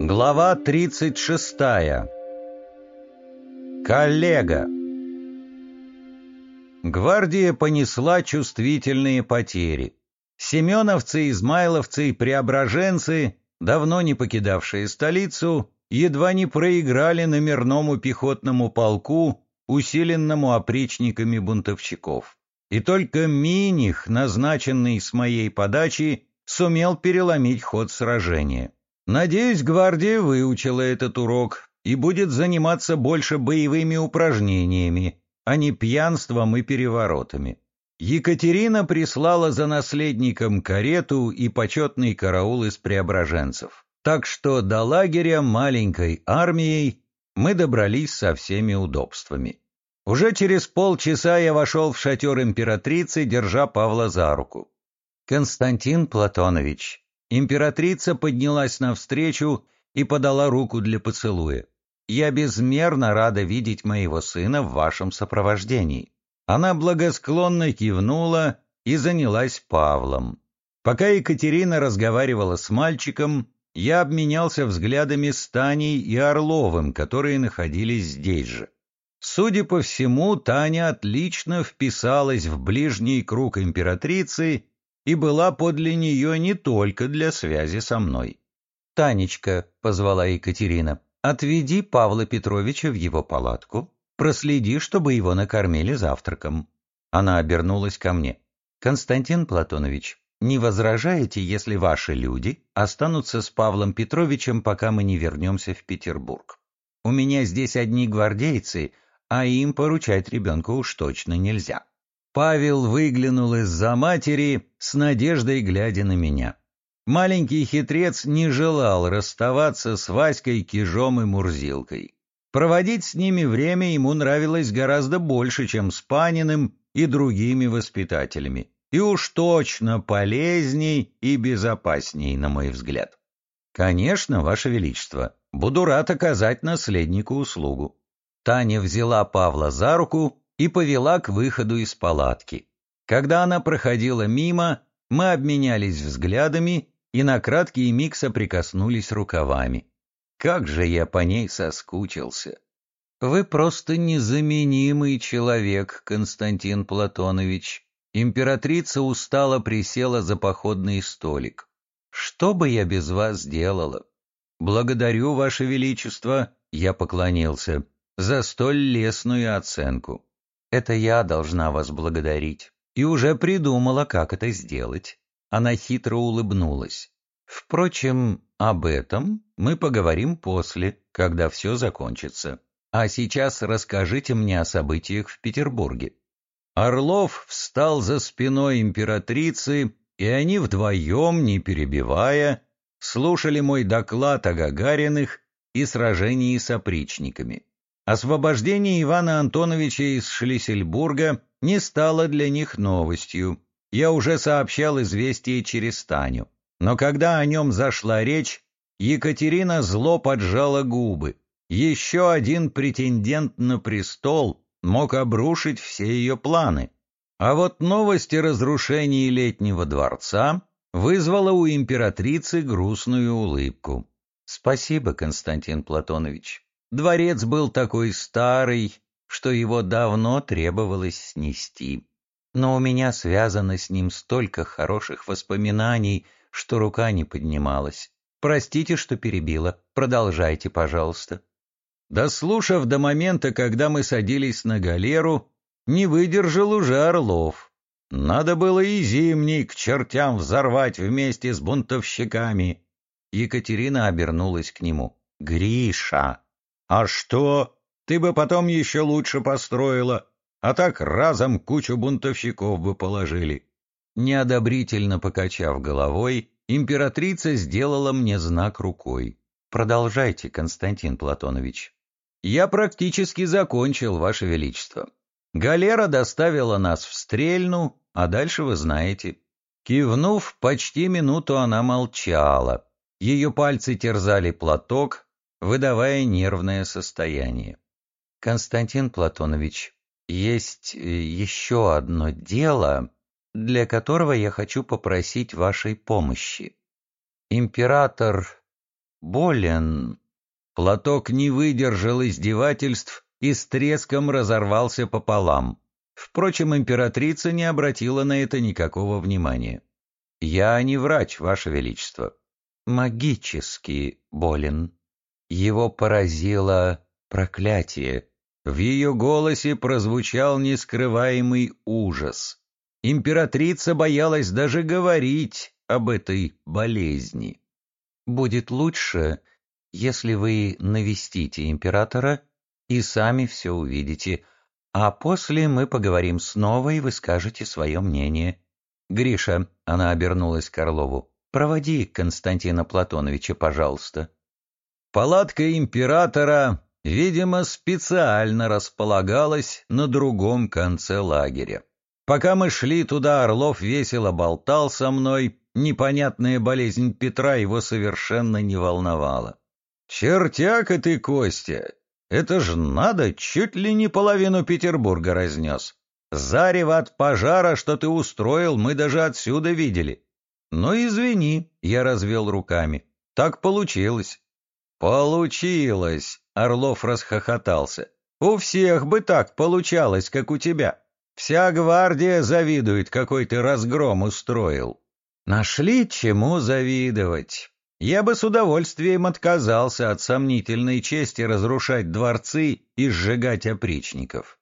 Глава 36. Коллега. Гвардия понесла чувствительные потери. Семеновцы, измайловцы и преображенцы, давно не покидавшие столицу, едва не проиграли номерному пехотному полку, усиленному опричниками бунтовщиков. И только Миних, назначенный с моей подачи, сумел переломить ход сражения. Надеюсь, гвардия выучила этот урок и будет заниматься больше боевыми упражнениями, а не пьянством и переворотами. Екатерина прислала за наследником карету и почетный караул из преображенцев. Так что до лагеря маленькой армией мы добрались со всеми удобствами. Уже через полчаса я вошел в шатер императрицы, держа Павла за руку. «Константин Платонович, Императрица поднялась навстречу и подала руку для поцелуя. «Я безмерно рада видеть моего сына в вашем сопровождении». Она благосклонно кивнула и занялась Павлом. Пока Екатерина разговаривала с мальчиком, я обменялся взглядами с Таней и Орловым, которые находились здесь же. Судя по всему, Таня отлично вписалась в ближний круг императрицы и была подле нее не только для связи со мной. «Танечка», — позвала Екатерина, — «отведи Павла Петровича в его палатку, проследи, чтобы его накормили завтраком». Она обернулась ко мне. «Константин Платонович, не возражаете, если ваши люди останутся с Павлом Петровичем, пока мы не вернемся в Петербург? У меня здесь одни гвардейцы, а им поручать ребенка уж точно нельзя». Павел выглянул из-за матери, с надеждой глядя на меня. Маленький хитрец не желал расставаться с Васькой, Кижом и Мурзилкой. Проводить с ними время ему нравилось гораздо больше, чем с Паниным и другими воспитателями. И уж точно полезней и безопасней, на мой взгляд. Конечно, Ваше Величество, буду рад оказать наследнику услугу. Таня взяла Павла за руку и повела к выходу из палатки. Когда она проходила мимо, мы обменялись взглядами и на краткий миг соприкоснулись рукавами. Как же я по ней соскучился! Вы просто незаменимый человек, Константин Платонович. Императрица устало присела за походный столик. Что бы я без вас сделала? Благодарю, Ваше Величество, я поклонился, за столь лестную оценку. Это я должна вас благодарить. И уже придумала, как это сделать. Она хитро улыбнулась. Впрочем, об этом мы поговорим после, когда все закончится. А сейчас расскажите мне о событиях в Петербурге. Орлов встал за спиной императрицы, и они вдвоем, не перебивая, слушали мой доклад о Гагариных и сражении с опричниками. Освобождение Ивана Антоновича из Шлиссельбурга не стало для них новостью. Я уже сообщал известие через Таню. Но когда о нем зашла речь, Екатерина зло поджала губы. Еще один претендент на престол мог обрушить все ее планы. А вот новость о разрушении летнего дворца вызвала у императрицы грустную улыбку. «Спасибо, Константин Платонович. Дворец был такой старый, что его давно требовалось снести. Но у меня связано с ним столько хороших воспоминаний, что рука не поднималась. Простите, что перебила. Продолжайте, пожалуйста. Дослушав до момента, когда мы садились на галеру, не выдержал уже Орлов. Надо было и зимний к чертям взорвать вместе с бунтовщиками. Екатерина обернулась к нему. «Гриша!» «А что? Ты бы потом еще лучше построила, а так разом кучу бунтовщиков бы положили». Неодобрительно покачав головой, императрица сделала мне знак рукой. «Продолжайте, Константин Платонович». «Я практически закончил, Ваше Величество. Галера доставила нас в Стрельну, а дальше вы знаете». Кивнув, почти минуту она молчала. Ее пальцы терзали платок, выдавая нервное состояние. Константин Платонович, есть э, еще одно дело, для которого я хочу попросить вашей помощи. Император болен». Платок не выдержал издевательств и с треском разорвался пополам. Впрочем, императрица не обратила на это никакого внимания. «Я не врач, Ваше Величество. Магически болен. Его поразило проклятие. В ее голосе прозвучал нескрываемый ужас. Императрица боялась даже говорить об этой болезни. «Будет лучше, если вы навестите императора и сами все увидите, а после мы поговорим снова, и вы скажете свое мнение. Гриша, — она обернулась к Орлову, — проводи Константина Платоновича, пожалуйста. Палатка императора, видимо, специально располагалась на другом конце лагеря. Пока мы шли туда, Орлов весело болтал со мной, непонятная болезнь Петра его совершенно не волновала. «Чертяка ты, Костя! Это ж надо, чуть ли не половину Петербурга разнес. Зарево от пожара, что ты устроил, мы даже отсюда видели. Ну, извини, я развел руками. Так получилось. Получилось, Орлов расхохотался. У всех бы так получалось, как у тебя. Вся гвардия завидует, какой ты разгром устроил. Нашли чему завидовать. Я бы с удовольствием отказался от сомнительной чести разрушать дворцы и сжигать опричников.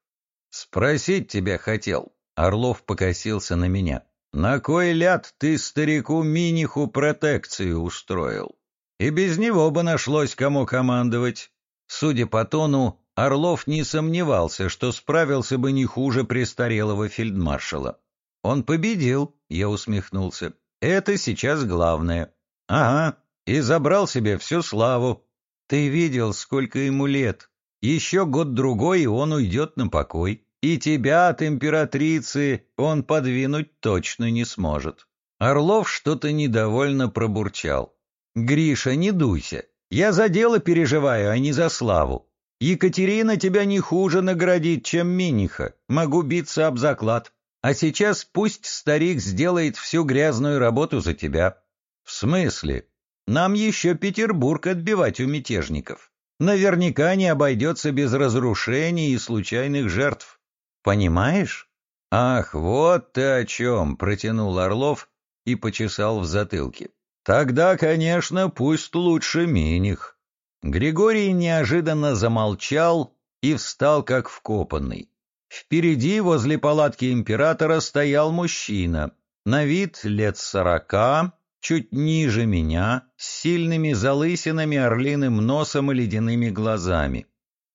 Спросить тебя хотел. Орлов покосился на меня. На кой ляд ты старику Миниху протекцию устроил? И без него бы нашлось кому командовать. Судя по тону, Орлов не сомневался, что справился бы не хуже престарелого фельдмаршала. «Он победил», — я усмехнулся. «Это сейчас главное». «Ага, и забрал себе всю славу. Ты видел, сколько ему лет. Еще год-другой, и он уйдет на покой. И тебя от императрицы он подвинуть точно не сможет». Орлов что-то недовольно пробурчал. «Гриша, не дуйся. Я за дело переживаю, а не за славу. Екатерина тебя не хуже наградит, чем Миниха. Могу биться об заклад. А сейчас пусть старик сделает всю грязную работу за тебя. В смысле? Нам еще Петербург отбивать у мятежников. Наверняка не обойдется без разрушений и случайных жертв. Понимаешь? Ах, вот ты о чем, протянул Орлов и почесал в затылке. Тогда, конечно, пусть лучше Миних. Григорий неожиданно замолчал и встал как вкопанный. Впереди, возле палатки императора, стоял мужчина, на вид лет сорока, чуть ниже меня, с сильными залысинами, орлиным носом и ледяными глазами.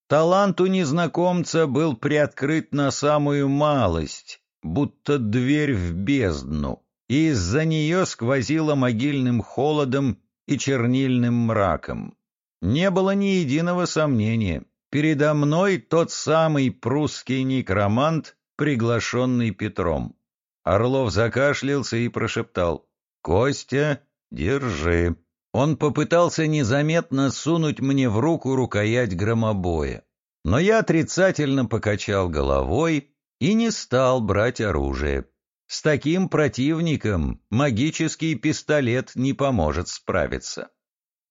Талант у незнакомца был приоткрыт на самую малость, будто дверь в бездну, и из-за нее сквозило могильным холодом и чернильным мраком. Не было ни единого сомнения. Передо мной тот самый прусский некромант, приглашенный Петром. Орлов закашлялся и прошептал. «Костя, держи». Он попытался незаметно сунуть мне в руку рукоять громобоя. Но я отрицательно покачал головой и не стал брать оружие. С таким противником магический пистолет не поможет справиться.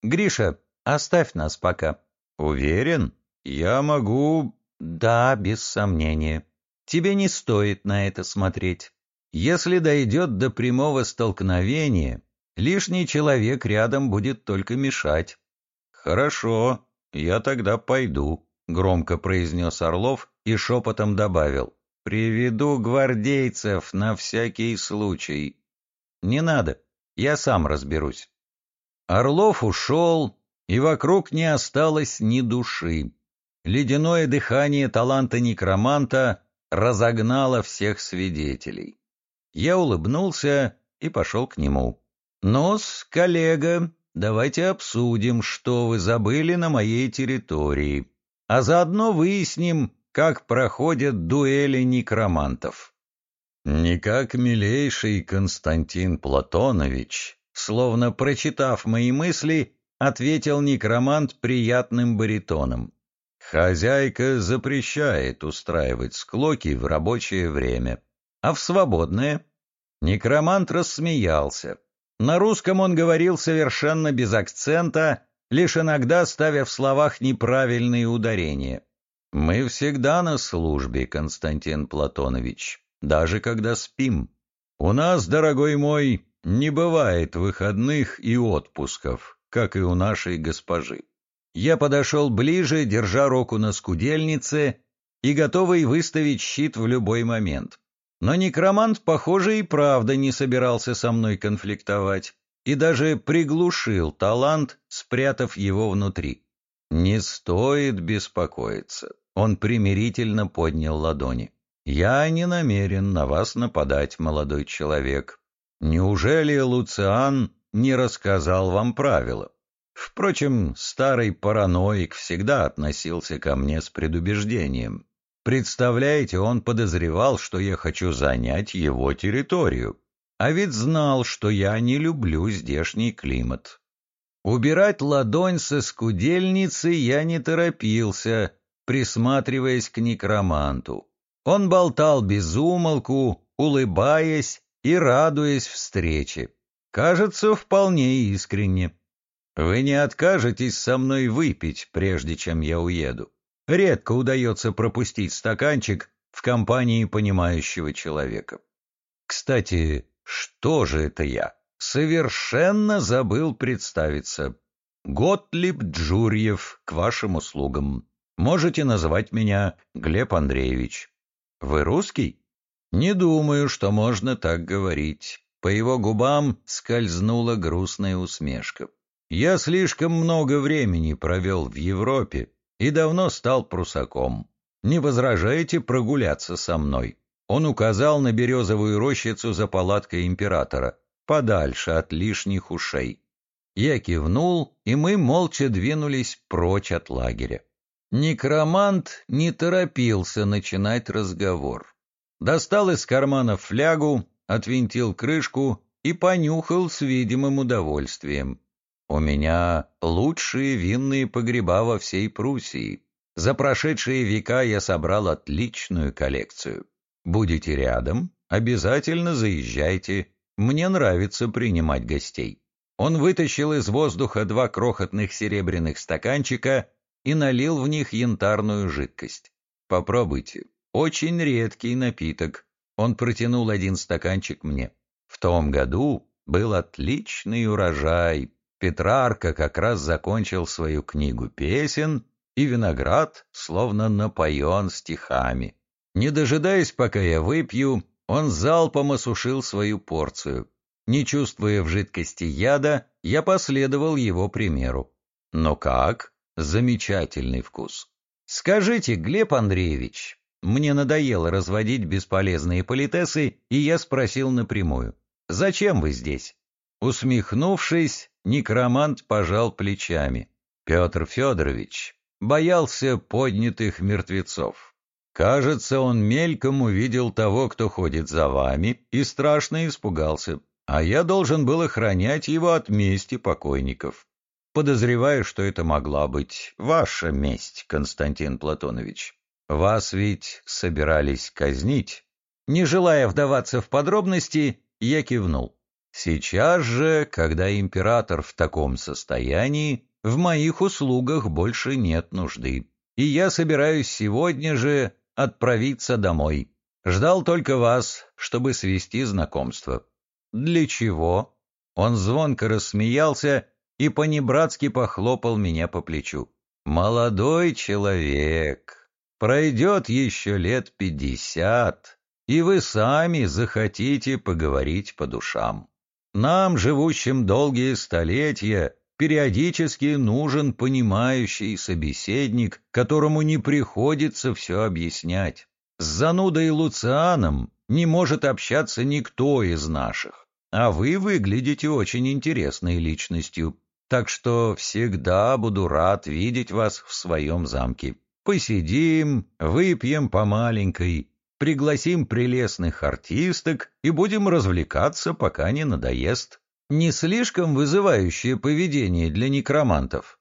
«Гриша, Оставь нас пока. Уверен? Я могу... Да, без сомнения. Тебе не стоит на это смотреть. Если дойдет до прямого столкновения, лишний человек рядом будет только мешать. Хорошо, я тогда пойду, громко произнес Орлов и шепотом добавил. Приведу гвардейцев на всякий случай. Не надо, я сам разберусь. Орлов ушел, и вокруг не осталось ни души. Ледяное дыхание таланта некроманта разогнало всех свидетелей. Я улыбнулся и пошел к нему. «Ну-с, коллега, давайте обсудим, что вы забыли на моей территории, а заодно выясним, как проходят дуэли некромантов». «Никак, милейший Константин Платонович», словно прочитав мои мысли, — ответил некромант приятным баритоном. «Хозяйка запрещает устраивать склоки в рабочее время, а в свободное...» Некромант рассмеялся. На русском он говорил совершенно без акцента, лишь иногда ставя в словах неправильные ударения. Мы всегда на службе, Константин Платонович, даже когда спим. У нас, дорогой мой, не бывает выходных и отпусков, как и у нашей госпожи. Я подошел ближе, держа руку на скудельнице и готовый выставить щит в любой момент. Но некромант, похоже, и правда не собирался со мной конфликтовать и даже приглушил талант, спрятав его внутри. «Не стоит беспокоиться», — он примирительно поднял ладони. «Я не намерен на вас нападать, молодой человек. Неужели Луциан не рассказал вам правила? Впрочем, старый параноик всегда относился ко мне с предубеждением. Представляете, он подозревал, что я хочу занять его территорию. А ведь знал, что я не люблю здешний климат. Убирать ладонь со скудельницы я не торопился, присматриваясь к некроманту. Он болтал без умолку, улыбаясь и радуясь встрече. Кажется, вполне искренне. Вы не откажетесь со мной выпить, прежде чем я уеду. Редко удается пропустить стаканчик в компании понимающего человека. Кстати, что же это я? Совершенно забыл представиться. Готлиб Джурьев, к вашим услугам. Можете называть меня Глеб Андреевич. Вы русский? Не думаю, что можно так говорить. По его губам скользнула грустная усмешка. Я слишком много времени провел в Европе и давно стал прусаком. Не возражаете прогуляться со мной? Он указал на березовую рощицу за палаткой императора, подальше от лишних ушей. Я кивнул, и мы молча двинулись прочь от лагеря. Некромант не торопился начинать разговор. Достал из кармана флягу, отвинтил крышку и понюхал с видимым удовольствием. «У меня лучшие винные погреба во всей Пруссии. За прошедшие века я собрал отличную коллекцию. Будете рядом, обязательно заезжайте. Мне нравится принимать гостей. Он вытащил из воздуха два крохотных серебряных стаканчика и налил в них янтарную жидкость. Попробуйте. Очень редкий напиток. Он протянул один стаканчик мне. В том году был отличный урожай. Петрарка как раз закончил свою книгу песен, и виноград словно напоен стихами. Не дожидаясь, пока я выпью, он залпом осушил свою порцию. Не чувствуя в жидкости яда, я последовал его примеру. Но как? Замечательный вкус. Скажите, Глеб Андреевич, мне надоело разводить бесполезные политесы, и я спросил напрямую, зачем вы здесь? Усмехнувшись, некромант пожал плечами. Петр Федорович боялся поднятых мертвецов. Кажется, он мельком увидел того, кто ходит за вами, и страшно испугался, а я должен был охранять его от мести покойников. Подозреваю, что это могла быть ваша месть, Константин Платонович. Вас ведь собирались казнить. Не желая вдаваться в подробности, я кивнул. Сейчас же, когда император в таком состоянии, в моих услугах больше нет нужды. И я собираюсь сегодня же отправиться домой. Ждал только вас, чтобы свести знакомство. Для чего? Он звонко рассмеялся и понебратски похлопал меня по плечу. Молодой человек, пройдет еще лет пятьдесят, и вы сами захотите поговорить по душам. Нам, живущим долгие столетия, периодически нужен понимающий собеседник, которому не приходится все объяснять. С занудой Луцианом не может общаться никто из наших, а вы выглядите очень интересной личностью, так что всегда буду рад видеть вас в своем замке. Посидим, выпьем по маленькой, пригласим прелестных артисток и будем развлекаться, пока не надоест. Не слишком вызывающее поведение для некромантов.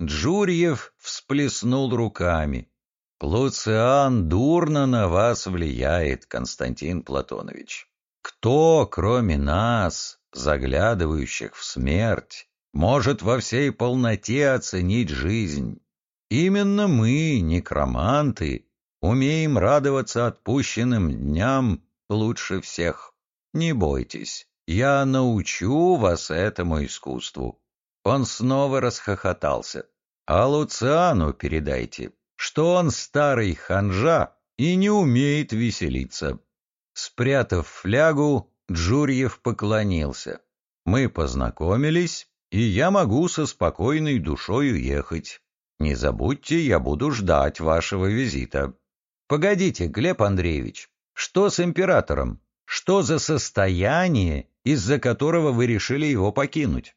Джурьев всплеснул руками. «Луциан дурно на вас влияет, Константин Платонович. Кто, кроме нас, заглядывающих в смерть, может во всей полноте оценить жизнь. Именно мы, некроманты, умеем радоваться отпущенным дням лучше всех. Не бойтесь, я научу вас этому искусству. Он снова расхохотался. А Луциану передайте, что он старый ханжа и не умеет веселиться. Спрятав флягу, Джурьев поклонился. Мы познакомились, и я могу со спокойной душой уехать. Не забудьте, я буду ждать вашего визита. Погодите, Глеб Андреевич, что с императором? Что за состояние, из-за которого вы решили его покинуть?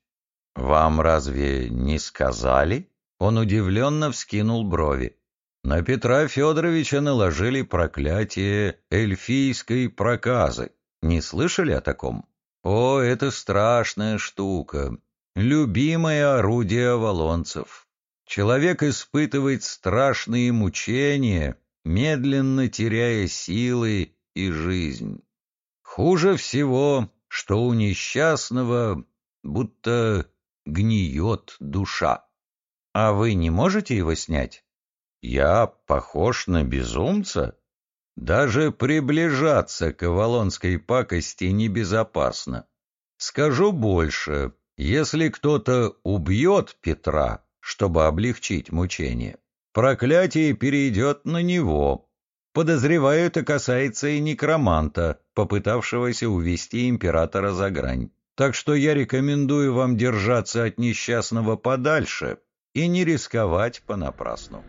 Вам разве не сказали? Он удивленно вскинул брови. На Петра Федоровича наложили проклятие эльфийской проказы. Не слышали о таком? О, это страшная штука. Любимое орудие волонцев. Человек испытывает страшные мучения, медленно теряя силы и жизнь. Хуже всего, что у несчастного будто гниет душа. А вы не можете его снять? Я похож на безумца? Даже приближаться к авалонской пакости небезопасно. Скажу больше, если кто-то убьет Петра, чтобы облегчить мучение, проклятие перейдет на него. Подозреваю, это касается и некроманта, попытавшегося увести императора за грань. Так что я рекомендую вам держаться от несчастного подальше и не рисковать понапрасну.